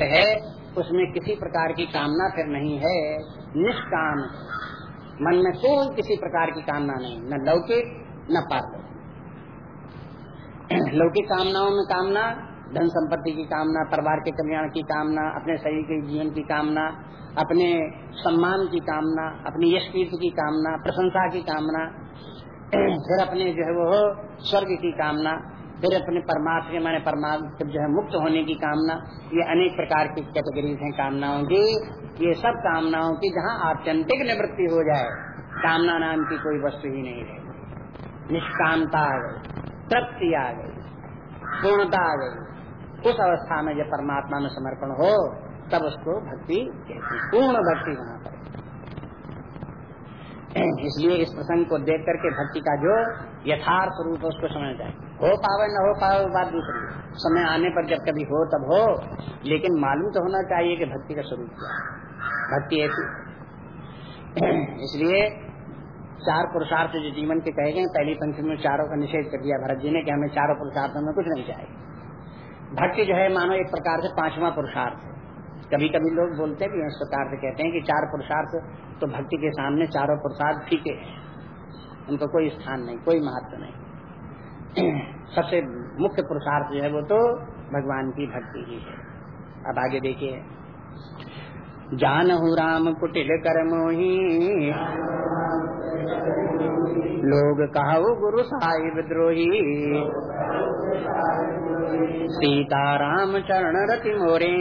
भक्त है, उसमें किसी प्रकार की कामना फिर नहीं है। निष्काम। मन में कोई किसी प्रकार की कामना नहीं, न लौकिक, न पारलौकिक लौकिक कामनाओं में कामना, धन संपत्ति की कामना, परिवार के कल्याण की कामना, अपने शरीर के जीवन की कामना, अपने सम्मान की कामना, अपनी यश कीर्ति की कामना, प्रशंसा की कामना, फिर अपने जो है वो स्वर्ग की कामना फिर अपने परमात्मा के माने परमात्मा जो है मुक्त होने की कामना, ये अनेक प्रकार की कैटेगरीज हैं, कामनाओं की। ये सब कामनाओं की जहाँ आत्यंतिक निवृत्ति हो जाए, कामना नाम की कोई वस्तु ही नहीं रहे। निष्कामता आ गई, तृप्ति आ गई, पूर्णता आ गई। उस अवस्था में जब परमात्मा में समर्पण हो, तब उसको भक्ति कहती पूर्ण भक्ति वहाँ पर। इसलिए इस प्रसंग को देख करके भक्ति का जो यथार्थ रूप है, उसको समझ जाए हो पावे न हो पावे बात दूसरी समय आने पर जब कभी हो, तब हो, लेकिन मालूम तो होना चाहिए कि भक्ति का स्वरूप क्या है। भक्ति ऐसी इसलिए चार पुरुषार्थ जो जीवन के कहे गए पहली पंक्ति में चारों का निषेध कर दिया भरत जी ने कि हमें चारों पुरुषार्थों में कुछ नहीं चाहिए। भक्ति जो है, मानो एक प्रकार से पांचवा पुरुषार्थ है। कभी कभी लोग बोलते भी इस प्रकार से कहते हैं कि चार पुरुषार्थ तो भक्ति के सामने चारों पुरुषार्थ फीके हैं। उनको कोई स्थान नहीं, कोई महत्व नहीं। सबसे मुख्य पुरुषार्थ जो है वो तो भगवान की भक्ति ही है। अब आगे देखिए। जानहु राम कुटिल कर मोही लोग कहो गुरु साहिब द्रोही। सीताराम चरण रति मोरे।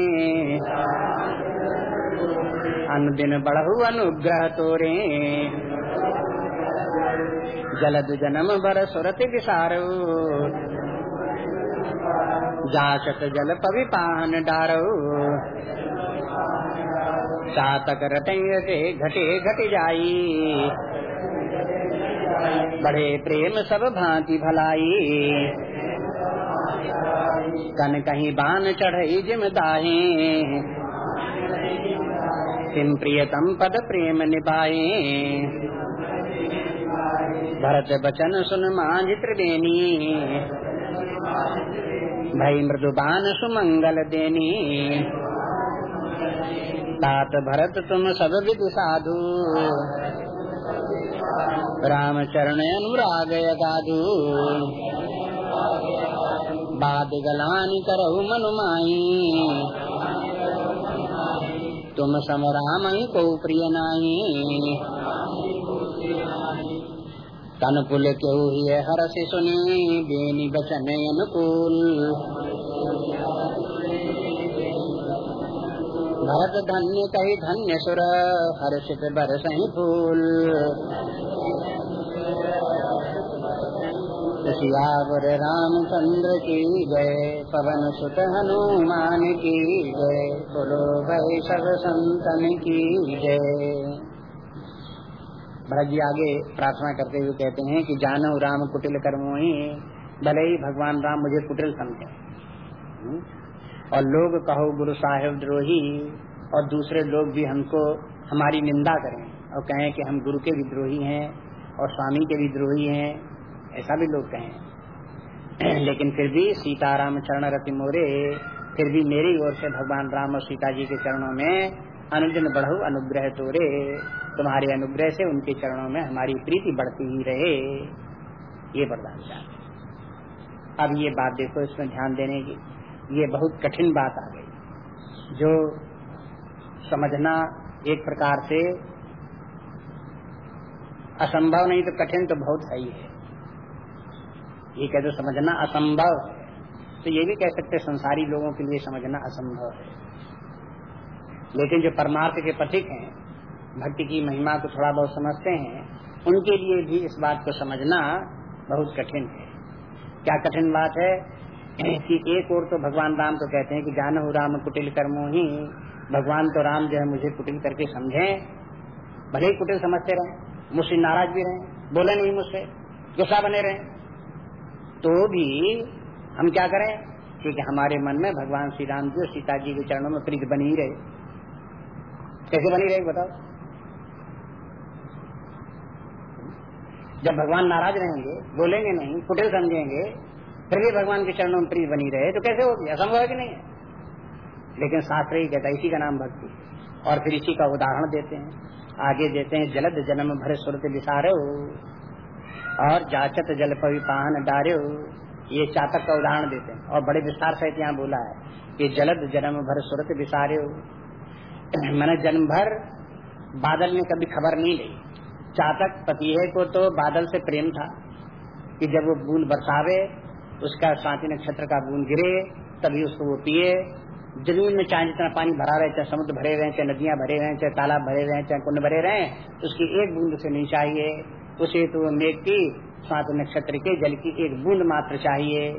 अनुदिन बढ़ु अनुग्रह तोरे। जलद जन्म बर सुरति विसारो जाचत जल पवि पान डारो सातक रटे घटे घट जाई। बड़े प्रेम सब भांति भलाई। कन कहीं बान चढ़ई जिम दाहे। सिम प्रियतम पद प्रेम निभाए। भरत बचन सुन मांझ त्रिवेणी भई मृदुबान सुमंगल देनी। तात भरत तुम सब विदु साधु। राम चरण अनुराग गाधु बाद गलानी करहु मनुमाई तुम समराम को प्रिय नाही। तन पुल क्यों हर से सुनी बेनी बचन अनुकूल। भरत धन्य कही धन्य सुर हर्षित सही फूल। सियावर रामचंद्र की जय, पवन सुत हनुमान की जय बोलो भाई सब संतन की जय। भरत जी आगे प्रार्थना करते हुए कहते हैं कि जानो राम कुटिल कर्मो ही, भले ही भगवान राम मुझे कुटिल समझे। हम्म? और लोग कहो, गुरु साहेब द्रोही, और दूसरे लोग भी हमको, हमारी निंदा करें और कहें कि हम गुरु के भी द्रोही हैं और स्वामी के भी द्रोही हैं, ऐसा भी लोग कहें। लेकिन फिर भी सीताराम चरण रति मोरे, फिर भी मेरी ओर से भगवान राम और सीता जी के चरणों में अनुदिन बढ़ो, अनुग्रह तोरे। तुम्हारे अनुग्रह से उनके चरणों में हमारी प्रीति बढ़ती ही रहे। ये वरदान चाहते अब ये बात देखो, इसमें ध्यान देने की, ये बहुत कठिन बात आ गई। जो समझना एक प्रकार से असंभव नहीं तो कठिन तो बहुत सही है ये कह दो समझना असंभव तो ये भी कह सकते संसारी लोगों के लिए समझना असंभव है। लेकिन जो परमार्थ के पथिक हैं भक्ति की महिमा को थोड़ा बहुत समझते हैं, उनके लिए भी इस बात को समझना बहुत कठिन है। क्या कठिन बात है? कि एक और तो भगवान राम तो कहते हैं कि जान हो राम कुटिल कर्मो ही, भगवान तो राम जो है मुझे कुटिल करके समझे। भले ही कुटिल समझते रहे मुझसे नाराज़ भी रहे, बोले नहीं मुझसे, गुस्सा बने रहे। तो भी हम क्या करें? क्योंकि हमारे मन में भगवान श्री राम जी और सीता जी के चरणों में प्रीत बनी रहे। कैसे बनी रहे, बताओ? जब भगवान नाराज़ रहेंगे, बोलेंगे नहीं, कुटिल समझेंगे, फिर भी भगवान के चरणों में प्रीत बनी रहे तो कैसे होगी? असंभव है कि नहीं? है लेकिन शास्त्र ही कहता इसी का नाम भक्ति। और फिर इसी का उदाहरण देते हैं। आगे देते हैं, जलद जन्म भर सुरत विसारे हो, और जाचत जल पविपाहन डारे हो। ये चातक का उदाहरण देते हैं। और बड़े विस्तार से यहाँ बोला है कि जलद जन्म भर सुरत विसारे मैंने जन्म भर बादल ने कभी खबर नहीं ली। चातक पतिहे को तो बादल से प्रेम था कि जब वो बूंद बरसावे, उसका शांति नक्षत्र का बूंद गिरे, तभी उसको वो पिए। ज़मीन में चाहे जितना पानी भरा रहे, चाहे समुद्र भरे रहे, चाहे नदियाँ भरे रहे, चाहे तालाब भरे रहे, चाहे कुंड भरे रहे, उसकी एक बूंद से नहीं चाहिए। उसे तो मेघ की, स्वाति नक्षत्र के जल की एक बूंद मात्र चाहिए।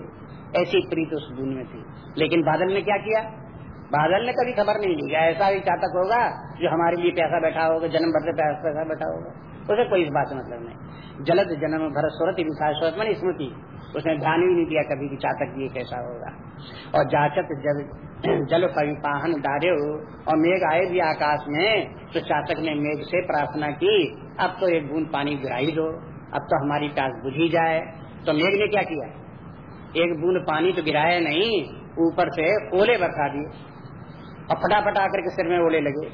ऐसी प्रीत उस बूंद में थी। लेकिन बादल ने क्या किया? बादल ने कभी खबर नहीं ली ऐसा ही चातक होगा जो हमारे लिए पैसा बैठा होगा, जन्म भर से पैसा बैठा होगा? उसे कोई इस बात से मतलब नहीं। जलद जन्म भर स्वरत स्वरत मैंने स्मृति। उसने ध्यान ही नहीं दिया कभी कि चातक ये कैसा होगा। और जाचक जल जल परिपाहन डारे और मेघ आए भी आकाश में तो चातक ने मेघ से प्रार्थना की, अब तो एक बूंद पानी गिराई दो। अब तो हमारी प्यास बुझी जाए। तो मेघ ने क्या किया? एक बूंद पानी तो गिराया नहीं, ऊपर से ओले बरसा दिए। और फटाफट आकर के सिर में ओले लगे,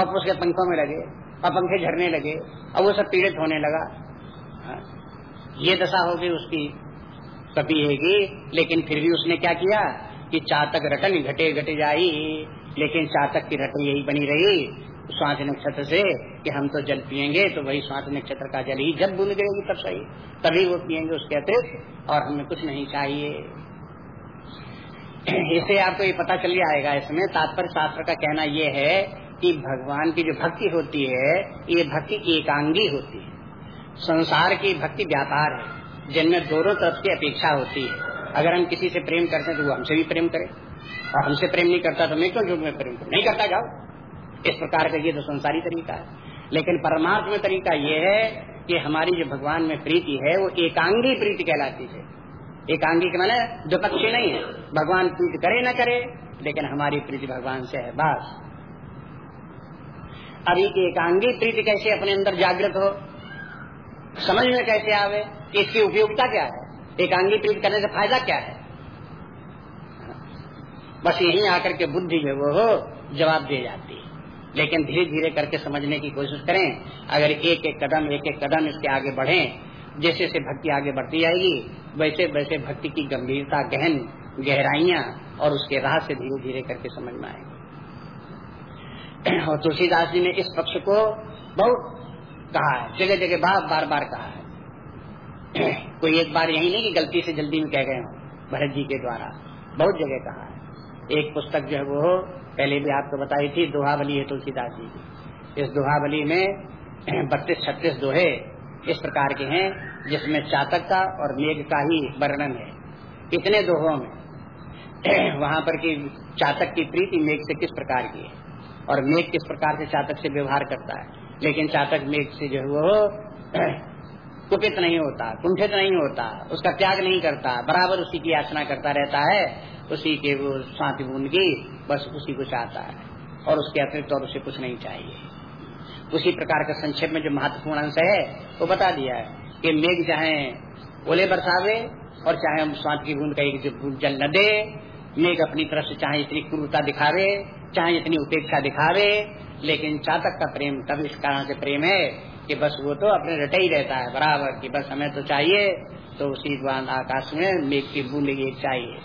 और उसके पंखों में लगे, और पंखे झरने लगे, और वो सब पीड़ित होने लगा। हाँ। ये दशा हो गई उसकी। कपी लेकिन फिर भी उसने क्या किया? कि चातक रटन घटे घटे जाई, लेकिन चातक की रटन यही बनी रही, स्वाति नक्षत्र से, कि हम तो जल पियेंगे तो वही स्वाति नक्षत्र का जल ही जब भूल गिरेगी तब सही। तभी वो पियेंगे उसके अतिरिक्त, और हमें कुछ नहीं चाहिए। इससे आपको ये पता चल जाएगा इसमें, तात्पर्य शास्त्र का कहना ये है कि भगवान की जो भक्ति होती है, ये भक्ति एकांगी होती है। संसार की भक्ति व्यापार है, जिनमें दोनों तरफ़ की अपेक्षा होती है। अगर हम किसी से प्रेम करते हैं तो वो हमसे भी प्रेम करे, और हमसे प्रेम नहीं करता तो मैं क्यों जो मैं प्रेम नहीं करता, जाओ। इस प्रकार का ये तो संसारी तरीका है। लेकिन परमार्थ में तरीका ये है कि हमारी जो भगवान में प्रीति है, वो एकांगी प्रीति कहलाती है। एकांगी के माने द्विपक्षी नहीं है। भगवान प्रीति करे न करे, लेकिन हमारी प्रीति भगवान से है, बस। अभी एकांगी प्रीति कैसे अपने अंदर जागृत हो? समझ में कैसे आवे? इसकी उपयोगिता क्या है? एकांगी प्रीति करने से फ़ायदा क्या है? बस यही आकर के बुद्धि जो वो हो, जवाब दे जाती है। लेकिन धीरे धीरे करके समझने की कोशिश करें। अगर एक एक कदम एक एक कदम इसके आगे बढ़े जैसे जैसे भक्ति आगे बढ़ती जाएगी वैसे वैसे भक्ति की गंभीरता, गहन गहराइया और उसके राह से धीरे धीरे करके समझ में आएगी। और तुलसीदास जी ने इस पक्ष को बहुत कहा है, जगह जगह बार बार बार कहा है। कोई एक बार यही नहीं कि गलती से जल्दी में कह गए भरत जी के द्वारा बहुत जगह कहा है। एक पुस्तक जो है वो पहले भी आपको बताई थी, दोहावली है तुलसीदास जी की। इस दोहावली में बत्तीस छत्तीस दोहे इस प्रकार के हैं, जिसमें चातक का और मेघ का ही वर्णन है। इतने दोहों में, वहाँ पर की चातक की प्रीति मेघ से किस प्रकार की है? और मेघ किस प्रकार से चातक से व्यवहार करता है? लेकिन चातक मेघ से जो है वो कुपित नहीं होता, कुंठित नहीं होता, उसका त्याग नहीं करता, बराबर उसी की याचना करता रहता है, उसी के वो शांति बूंद की बस उसी को चाहता है, और उसके अतिरिक्त और उसे कुछ नहीं चाहिए। उसी प्रकार का संक्षेप में जो महत्वपूर्ण अंश है, वो बता दिया है कि मेघ चाहे ओले बरसावे और चाहे हम स्वाद की बूंद का एक जल न दे, मेघ अपनी तरफ़ से चाहे इतनी क्रूरता दिखावे, चाहे इतनी उपेक्षा दिखावे, लेकिन चातक का प्रेम तब इस कारण से प्रेम है कि बस वो तो अपने रटे ही रहता है, बराबर कि बस हमें तो चाहिए तो उसी आकाश में मेघ की बूंद एक चाहिए,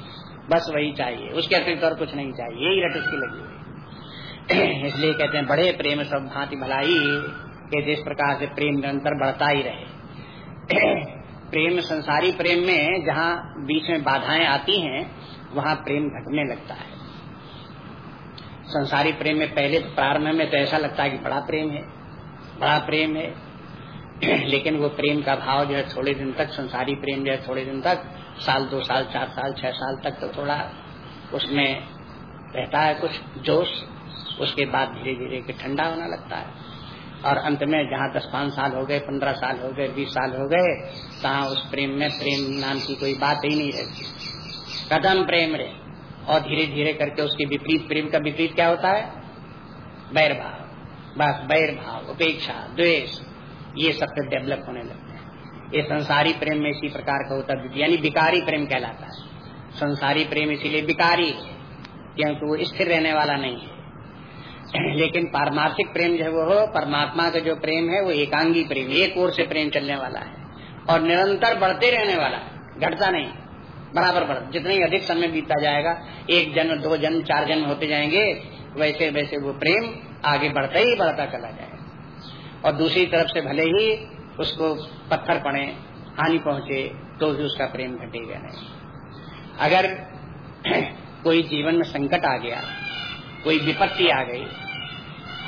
बस वही चाहिए, उसके अतिरिक्त और कुछ नहीं चाहिए, यही रट उसकी लगी इसलिए कहते हैं, बड़े प्रेम सब भांति भलाई के जिस प्रकार से प्रेम निरंतर बढ़ता ही रहे। प्रेम, संसारी प्रेम में जहाँ बीच में बाधाएँ आती हैं, वहाँ प्रेम घटने लगता है। संसारी प्रेम में पहले प्रारंभ में तो ऐसा लगता है कि बड़ा प्रेम है, बड़ा प्रेम है। लेकिन वो प्रेम का भाव जो है थोड़े दिन तक, संसारी प्रेम जो है थोड़े दिन तक, साल, दो साल, चार साल, छह साल तक तो थोड़ा उसमें रहता है कुछ जोश। उसके बाद धीरे धीरे के ठंडा होना लगता है। और अंत में जहाँ दस पाँच साल हो गए, पंद्रह साल हो गए, बीस साल हो गए, तहाँ उस प्रेम में प्रेम नाम की कोई बात ही नहीं रहती। कदम प्रेम रे। और धीरे धीरे करके उसके विपरीत प्रेम का विपरीत क्या होता है? बैर भाव बस बैर भाव उपेक्षा, द्वेष, ये सब फिर डेवलप होने लगते हैं। ये संसारी प्रेम में इसी प्रकार का होता है। यानी विकारी प्रेम कहलाता है। संसारी प्रेम इसीलिए विकारी क्योंकि वो स्थिर रहने वाला नहीं है। लेकिन पारमार्थिक प्रेम जो है वो परमात्मा का जो प्रेम है वो एकांगी प्रेम, एक ओर से प्रेम चलने वाला है और निरंतर बढ़ते रहने वाला है घटता नहीं, बराबर बढ़, जितने ही अधिक समय बीतता जाएगा, एक जन्म, दो जन्म, चार जन्म होते जाएँगे, वैसे वैसे वो प्रेम आगे बढ़ता ही बढ़ता चला जाएगा। और दूसरी तरफ़ से भले ही उसको पत्थर पड़े, हानि पहुँचे तो भी उसका प्रेम घटेगा नहीं। अगर कोई जीवन में संकट आ गया, कोई विपत्ति आ गई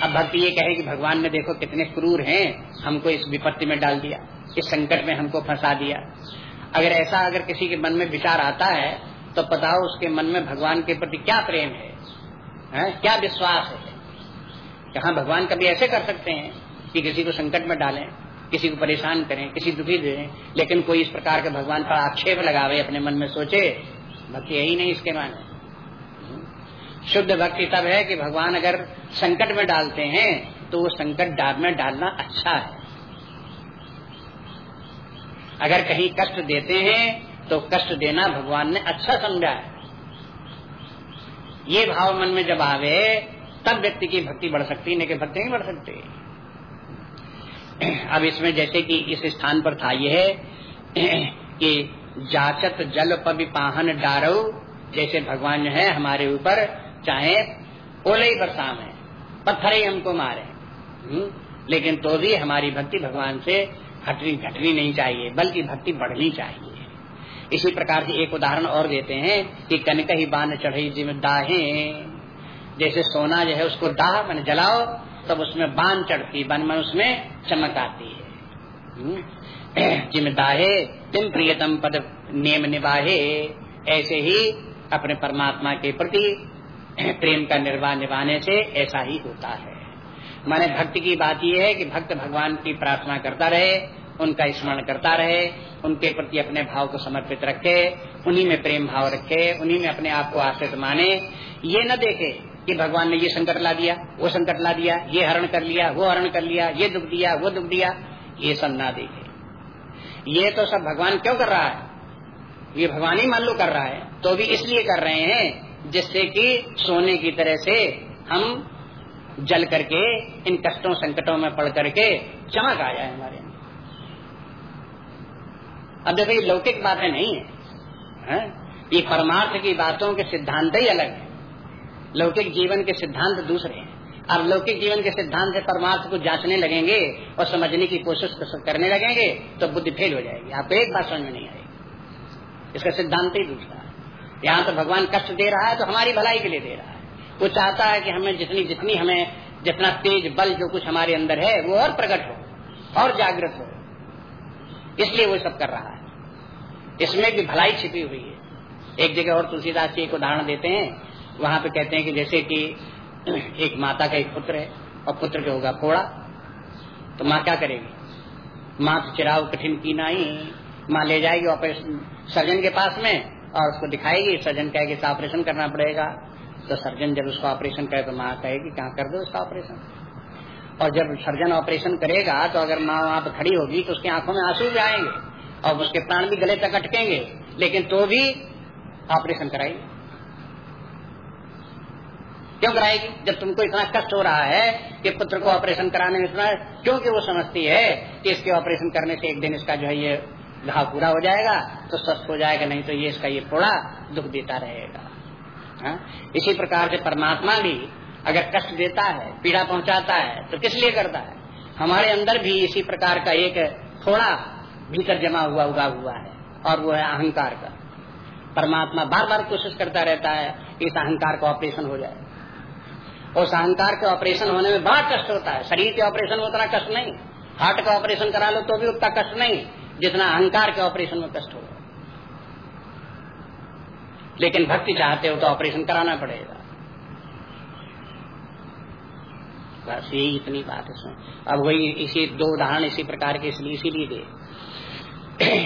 अब भक्ति ये कहे कि भगवान ने देखो कितने क्रूर हैं हमको इस विपत्ति में डाल दिया इस संकट में हमको फंसा दिया अगर ऐसा अगर किसी के मन में विचार आता है तो बताओ उसके मन में भगवान के प्रति क्या प्रेम है, है? क्या विश्वास है कहा भगवान कभी ऐसे कर सकते हैं कि किसी को संकट में डालें किसी को परेशान करें किसी दुखी दें लेकिन कोई इस प्रकार के भगवान पर आक्षेप लगावे अपने मन में सोचे भक्ति यही नहीं इसके माने शुद्ध भक्ति तब है कि भगवान अगर संकट में डालते हैं तो वो संकट डाल, में डालना अच्छा है। अगर कहीं कष्ट देते हैं तो कष्ट देना भगवान ने अच्छा समझा है। ये भाव मन में जब आवे, तब व्यक्ति की भक्ति बढ़ सकती है कि भक्ति नहीं बढ़ सकती। अब इसमें जैसे कि इस स्थान पर था यह, कि जाचत जल पवि पाहन डारो जैसे भगवान जो है हमारे ऊपर चाहे ओले ही बरसाम है। पत्थर ही हमको मारे। हम्म? लेकिन तो भी हमारी भक्ति भगवान से हटनी घटनी नहीं चाहिए, बल्कि भक्ति बढ़नी चाहिए। इसी प्रकार से एक उदाहरण और देते हैं कि कनक ही बाँध चढ़ी जिम दाहे। जैसे सोना जो है उसको दाह मैंने जलाओ, तब उसमें बान चढ़ती बन में उसमें चमक आती है। हम्म? जिम दाहे तिम प्रियतम पद नियम निभाहे। ऐसे ही अपने परमात्मा के प्रति प्रेम का निर्वाह निभाने से ऐसा ही होता है। माने भक्ति की बात यह है कि भक्त भगवान की प्रार्थना करता रहे, उनका स्मरण करता रहे, उनके प्रति अपने भाव को समर्पित रखे, उन्हीं में प्रेम भाव रखे, उन्हीं में अपने आप को आश्रित माने। ये न देखे कि भगवान ने ये संकट ला दिया, वो संकट ला दिया, ये हरण कर लिया, वो हरण कर लिया, ये दुख दिया, वो दुख दिया, ये सब ना देखे। ये तो सब भगवान क्यों कर रहा है? ये भगवान ही मान लो कर रहा है तो भी इसलिए कर रहे हैं जिससे कि सोने की तरह से हम जल करके इन कष्टों संकटों में पड़ करके चमक आ जाए हमारे अब देखो ये लौकिक बातें नहीं है, है? ये परमार्थ की बातों के सिद्धांत ही अलग है। लौकिक जीवन के सिद्धांत दूसरे हैं। अब लौकिक जीवन के सिद्धांत से परमार्थ को जांचने लगेंगे और समझने की कोशिश करने लगेंगे तो बुद्धि फेल हो जाएगी। आपको एक बात समझ में नहीं आएगी। इसका सिद्धांत ही दूसरा यहाँ तो भगवान कष्ट दे रहा है तो हमारी भलाई के लिए दे रहा है। वो चाहता है कि हमें जितनी जितनी हमें, जितना तेज बल जो कुछ हमारे अंदर है, वो और प्रकट हो, और जागृत हो। इसलिए वो सब कर रहा है। इसमें भी भलाई छिपी हुई है। एक जगह और तुलसीदास जी एक उदाहरण देते हैं। वहाँ पे कहते हैं कि जैसे कि एक माता का एक पुत्र है, और पुत्र के होगा फोड़ा तो माँ क्या करेगी? माँ तो चिराव कठिन की नहीं माँ ले जाएगी ऑपरेशन सर्जन के पास में। और उसको दिखाएगी सर्जन कहेगी, इसका ऑपरेशन करना पड़ेगा। तो सर्जन जब उसका ऑपरेशन करे तो माँ कहेगी, कहाँ कर दो उसका ऑपरेशन और जब सर्जन ऑपरेशन करेगा तो अगर माँ वहाँ पर खड़ी होगी तो उसकी आँखों में आँसू भी आएँगे और उसके प्राण भी गले तक अटकेंगे, लेकिन तो भी ऑपरेशन कराएगी। क्यों कराएगी? जब तुमको इतना कष्ट हो रहा है कि पुत्र को ऑपरेशन कराने में इतना क्योंकि वो समझती है कि इसके ऑपरेशन करने से एक दिन इसका जो है ये घाव पूरा हो जाएगा तो स्वस्थ हो जाएगा, नहीं तो ये इसका ये थोड़ा दुख देता रहेगा। हा? इसी प्रकार से परमात्मा भी अगर कष्ट देता है, पीड़ा पहुंचाता है तो किस लिए करता है? हमारे अंदर भी इसी प्रकार का एक थोड़ा भीतर जमा हुआ, उगा हुआ है, और वो है अहंकार का। परमात्मा बार बार कोशिश करता रहता है कि इस अहंकार का ऑपरेशन हो जाए। उस अहंकार के ऑपरेशन होने में बड़ा कष्ट होता है। शरीर के ऑपरेशन में उतना कष्ट नहीं। हार्ट का ऑपरेशन करा लो तो भी उतना कष्ट नहीं। जितना अहंकार के ऑपरेशन में कष्ट होगा लेकिन भक्ति चाहते हो तो ऑपरेशन कराना पड़ेगा। बस यही इतनी बात है अब वही इसी दो उदाहरण इसी प्रकार के इसलिए इसीलिए दे।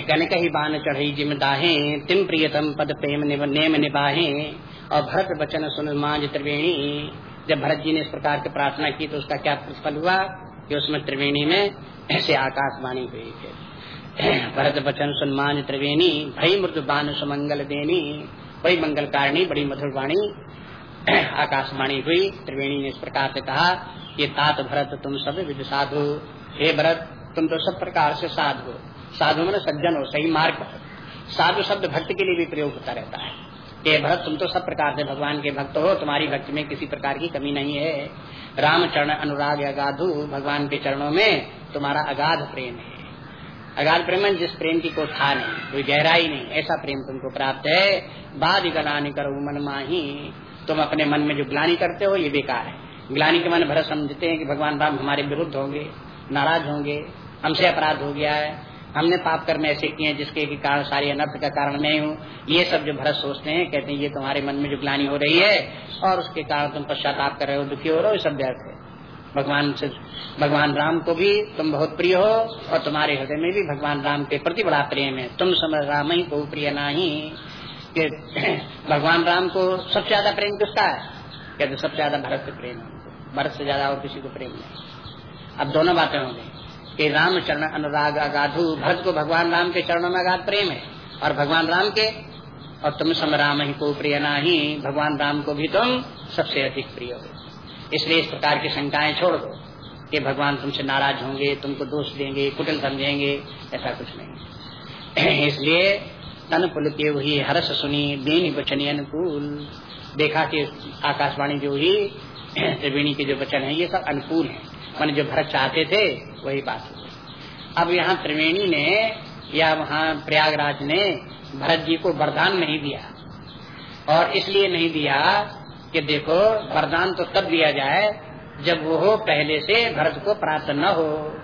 कनक ही बान चढ़ी जिम दाहे, तिम प्रियतम पद प्रेम नेम निबाहे और भरत वचन सुन मांझ त्रिवेणी। जब भरत जी ने इस प्रकार की प्रार्थना की तो उसका क्या प्रतिफल हुआ? कि उसमें त्रिवेणी में ऐसे आकाशवाणी हुई है भरत वचन सुन मांझ त्रिवेणी भई मृदु बान सुमंगल देनी बड़ी मंगल कारणी बड़ी मधुर वाणी आकाशवाणी हुई। त्रिवेणी ने इस प्रकार से कहा कि तात भरत, तुम सब विद साधु। हे भरत, तुम तो सब प्रकार से साधु। साधु मैंने सज्जन हो सही मार्ग साधु शब्द भक्त के लिए भी प्रयोग होता रहता है। कि भरत, तुम तो सब प्रकार से भगवान के भक्त हो। तुम्हारी भक्ति में किसी प्रकार की कमी नहीं है। राम चरण अनुराग अगाधु। भगवान के चरणों में तुम्हारा अगाध प्रेम है। अगाध प्रेम जिस प्रेम की कोई था नहीं, कोई गहराई नहीं, ऐसा प्रेम तुमको प्राप्त है, बाद गलानी करो मन माही। तुम अपने मन में जो ग्लानी करते हो, ये बेकार है। ग्लानी के मन भरत समझते हैं कि भगवान राम हमारे विरुद्ध होंगे, नाराज़ होंगे, हमसे अपराध हो गया है। हमने पाप कर्म ऐसे किए हैं जिसके कारण सारी अनर्थ का कारण नहीं हूँ। ये सब जो भरत सोचते हैं, कहते हैं, ये तुम्हारे मन में जो ग्लानी हो रही है, और उसके कारण तुम पश्चाताप कर रहे हो, दुखी हो रहे हो सब व्यर्थ है। भगवान से, भगवान राम को भी तुम बहुत प्रिय हो और तुम्हारे हृदय में भी भगवान राम के प्रति बड़ा प्रेम है। तुम समझ राम ही को प्रिय नहीं। कि भगवान राम को सबसे ज़्यादा प्रेम किसका है? कहते सबसे ज़्यादा भरत से प्रेम है भरत से ज़्यादा और किसी को प्रेम नहीं। अब दोनों बातें होंगी। कि राम चरण अनुराग अगाधु, भरत को भगवान राम के चरणों में अगाध प्रेम है और भगवान राम के? और तुम सम राम ही को प्रिय ही भगवान राम को भी तुम सबसे अधिक प्रिय हो। इसलिए इस प्रकार की शंकाएँ छोड़ दो कि भगवान तुमसे नाराज़ होंगे, तुमको दोष देंगे, कुटिल समझेंगे, ऐसा कुछ नहीं। इसलिए तन पुल के हुई हर्ष सुनी, दीन वचनी अनुकूल। देखा कि आकाशवाणी जो हुई त्रिवेणी के जो वचन है, ये सब अनुकूल है। मान जो भरत चाहते थे, वही बात हुई अब यहाँ त्रिवेणी ने या वहाँ प्रयागराज ने भरत जी को वरदान नहीं दिया और इसलिए नहीं दिया कि देखो, वरदान तो तब दिया जाए जब वो पहले से भरत को प्राप्त न हो।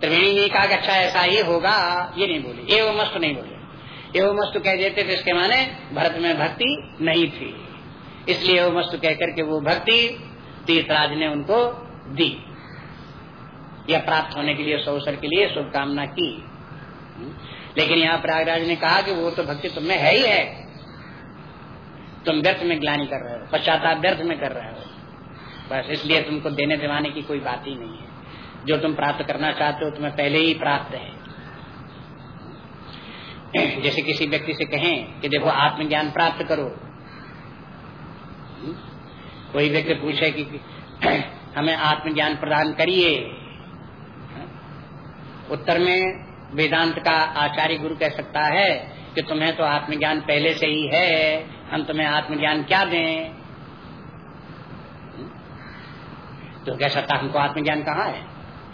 त्रिवेणी ने कहा अच्छा ऐसा ही होगा। ये नहीं बोले। एवं मस्त नहीं बोले। एवं मस्त कह देते थे इसके माने, भरत में भक्ति नहीं थी। इसलिए वो मस्त कहकर के वो भक्ति तीर्थराज ने उनको दी। या प्राप्त होने के लिए उस अवसर के लिए शुभकामना की। लेकिन यहाँ प्रयागराज ने कहा कि वो तो भक्ति तुम्हें है ही है। तुम व्यर्थ में ग्लानी कर रहे हो, पश्चाताप व्यर्थ में कर रहे हो। बस इसलिए तुमको देने दिवाने की कोई बात ही नहीं है। जो तुम प्राप्त करना चाहते हो, तुम्हें पहले ही प्राप्त है। जैसे किसी व्यक्ति से कहें कि देखो, आत्मज्ञान प्राप्त करो। कोई व्यक्ति पूछे कि हमें आत्मज्ञान प्रदान करिए। उत्तर में वेदांत का आचार्य गुरु कह सकता है कि तुम्हें तो आत्मज्ञान पहले से ही है, हम तुम्हें आत्मज्ञान क्या दें? तो कह सकता हमको आत्मज्ञान कहाँ है?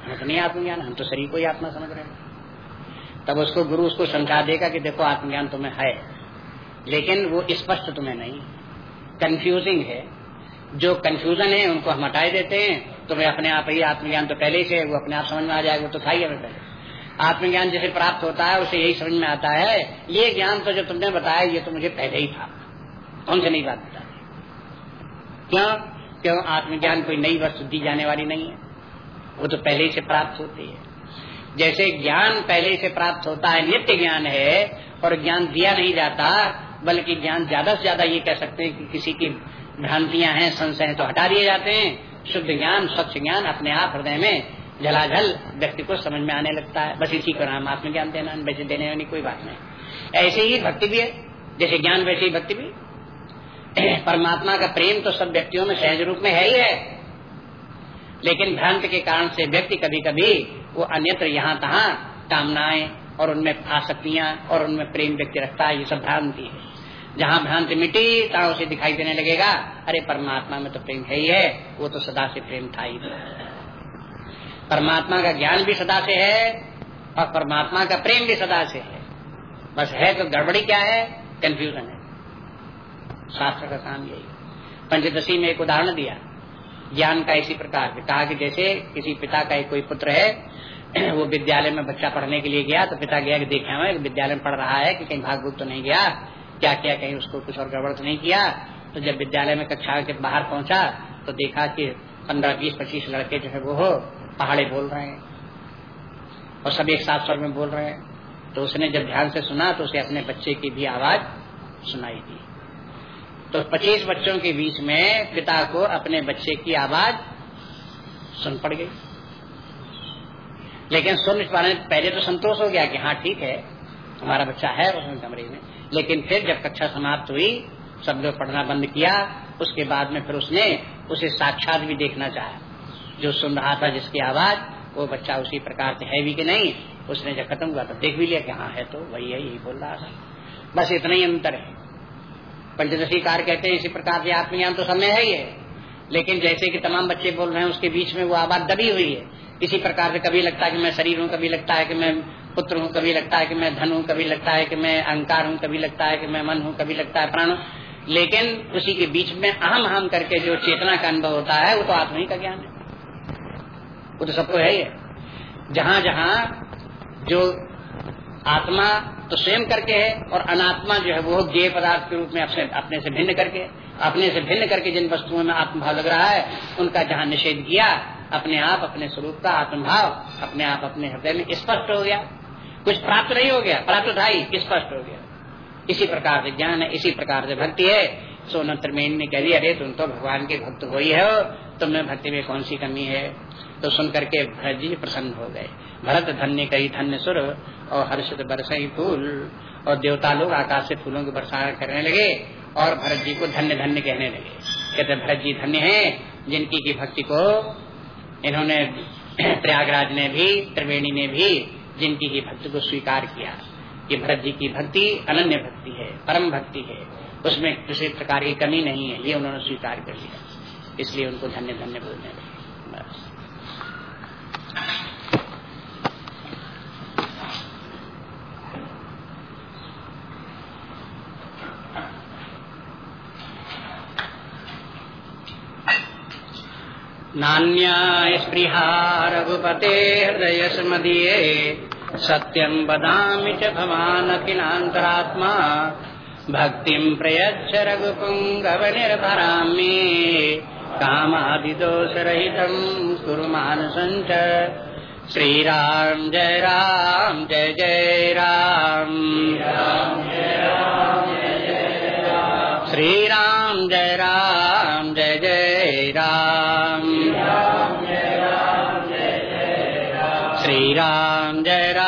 हमें तो नहीं आत्मज्ञान, हम तो शरीर को ही आत्मा समझ रहे हैं। तब उसको गुरु उसको समझा देगा कि देखो आत्मज्ञान तुम्हें है, लेकिन वो स्पष्ट तुम्हें नहीं। कंफ्यूजिंग है। जो कंफ्यूजन है, उनको हम हटाए देते हैं। तुम्हें अपने आप ही आत्मज्ञान तो पहले से वो अपने आप समझ में आ जाएगा तो था ही हमें पहले। आत्मज्ञान जैसे प्राप्त होता है, उसे यही समझ में आता है। ये ज्ञान तो जो तुमने बताया, ये तो मुझे पहले ही था। कौन से नहीं बात बता क्यों? क्यों आत्मज्ञान कोई नई वस्तु दी जाने वाली नहीं है? वो तो पहले ही से प्राप्त होती है। जैसे ज्ञान पहले से प्राप्त होता है, नित्य ज्ञान है, और ज्ञान दिया नहीं जाता, बल्कि ज्ञान ज़्यादा से ज़्यादा ये कह सकते हैं कि किसी की भ्रांतियाँ हैं, संशय तो हटा दिए जाते हैं। शुद्ध ज्ञान, स्वच्छ ज्ञान अपने आप हृदय में झलाझल व्यक्ति को समझ में आने लगता है। बस इसी को नाम आत्मज्ञान देना, वैसे देने वाली कोई बात नहीं। ऐसे ही भक्ति भी है, जैसे ज्ञान वैसे ही भक्ति भी। परमात्मा का प्रेम तो सब व्यक्तियों में सहज रूप में है ही है। लेकिन भ्रांत के कारण से व्यक्ति कभी कभी वो अन्यत्र यहाँ तहा कामनाएँ और उनमें आसक्तियाँ और उनमें प्रेम व्यक्ति रखता है, ये सब भ्रांति है। जहाँ भ्रांति मिटी तहाँ उसे दिखाई देने लगेगा, अरे परमात्मा में तो प्रेम है ही है, वो तो सदा से प्रेम था ही। परमात्मा का ज्ञान भी सदा से है और परमात्मा का प्रेम भी सदा से है। बस है तो गड़बड़ी क्या है? कंफ्यूजन है। शास्त्र का काम यही। पंचदशी में एक उदाहरण दिया। ज्ञान का इसी प्रकार। कहा कि जैसे किसी पिता का एक कोई पुत्र है, वो विद्यालय में बच्चा पढ़ने के लिए गया तो पिता गया कि देखा मैं विद्यालय में पढ़ रहा है कि कहीं भाग तो नहीं गया क्या क्या कहीं उसको कुछ और गड़बड़ तो नहीं किया? तो जब विद्यालय में कक्षा के बाहर पहुँचा तो देखा कि पंद्रह, बीस, पच्चीस लड़के जो है वो पहाड़े बोल रहे हैं और सब एक साथ स्वर में बोल रहे हैं। तो उसने जब ध्यान से सुना तो उसे अपने बच्चे की भी आवाज़ सुनाई दी। तो पच्चीस बच्चों के बीच में पिता को अपने बच्चे की आवाज़ सुन पड़ गई। लेकिन सुन पाने पहले तो संतोष हो गया कि हाँ ठीक है, हमारा बच्चा है उसमें कमरे में। लेकिन फिर जब कक्षा समाप्त हुई, सब लोग पढ़ना बंद किया, उसके बाद में फिर उसने उसे साक्षात भी देखना चाहा। जो सुन रहा था जिसकी आवाज़, वो बच्चा उसी प्रकार से है भी कि नहीं, उसने जब खत्म हुआ तो देख भी लिया कि हाँ है तो वही है, यही बोल रहा था। बस इतना ही अंतर है। पंचदशी कार कहते हैं, इसी प्रकार से आत्मज्ञान तो समय है ही है। लेकिन जैसे कि तमाम बच्चे बोल रहे हैं, उसके बीच में वो आवाज़ दबी हुई है। इसी प्रकार से कभी लगता है कि मैं शरीर हूँ, कभी लगता है कि मैं पुत्र हूँ, कभी लगता है कि मैं धन हूँ, कभी लगता है कि मैं अहंकार हूँ, कभी लगता है कि मैं मन हूँ, कभी लगता है प्राण लेकिन उसी के बीच में अहम अहम करके जो चेतना का अनुभव होता है, वो तो आत्मा ही का ज्ञान है। वो तो सबको है ही। है जहाँ जहाँ जो आत्मा तो स्वयं करके है और अनात्मा जो है वो ज्ञ पदार्थ के रूप में अपने अपने से भिन्न करके, अपने से भिन्न करके जिन वस्तुओं में आत्मभाव लग रहा है, उनका जहाँ निषेध किया, अपने आप, अपने स्वरूप का आत्मभाव, अपने आप, अपने हृदय में स्पष्ट हो गया। कुछ प्राप्त नहीं हो गया, प्राप्त था ही, स्पष्ट हो गया। इसी प्रकार से ज्ञान है, इसी प्रकार से भक्ति है। सोन त्रिमेन ने कह दिया, अरे तुम तो भगवान के भक्त हो ही हो। तुम्हें भक्ति में कौन सी कमी है? तो सुन करके भरत जी प्रसन्न हो गए। भरत धन्य कही धन्य सुर और हर्षित बरस फूल और देवता लोग आकाश से फूलों की बरसा करने लगे और भरत जी को धन्य धन्य कहने लगे। कहते भरत जी धन्य है जिनकी की भक्ति को इन्होंने प्रयागराज ने भी, त्रिवेणी ने भी जिनकी की भक्ति को स्वीकार किया। कि भरत जी की भक्ति अनन्य भक्ति है, परम भक्ति है। उसमें किसी प्रकार की कमी नहीं है, ये उन्होंने स्वीकार कर लिया। इसलिए उनको धन्य धन्य बोलने लगे बस। स्पृहा रघुपते हृदय स्मदीये सत्यं वदामि च भवानखिलान्तरात्मा भक्तिं प्रयच्छ रघुपुङ्गवनिर्भरामि। कामादिदोषरहितं कुरु मानसञ्च श्रीराम जय राम, जय जय राम। श्रीराम जय राम, जय जय राम। श्रीराम जय राम।